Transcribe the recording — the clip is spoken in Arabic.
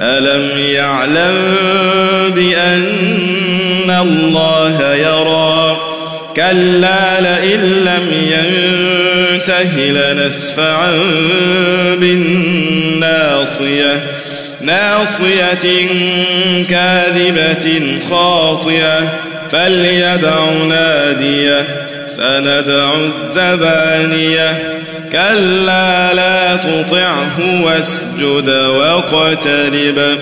ألم يعلم بأن الله يرى كلا لئن لم ينته لنسفعا بالناصية ناصية كاذبة خاطئة فليدع ناديه سندع الزبانيه كلا لا تطعه واسجد واقترب.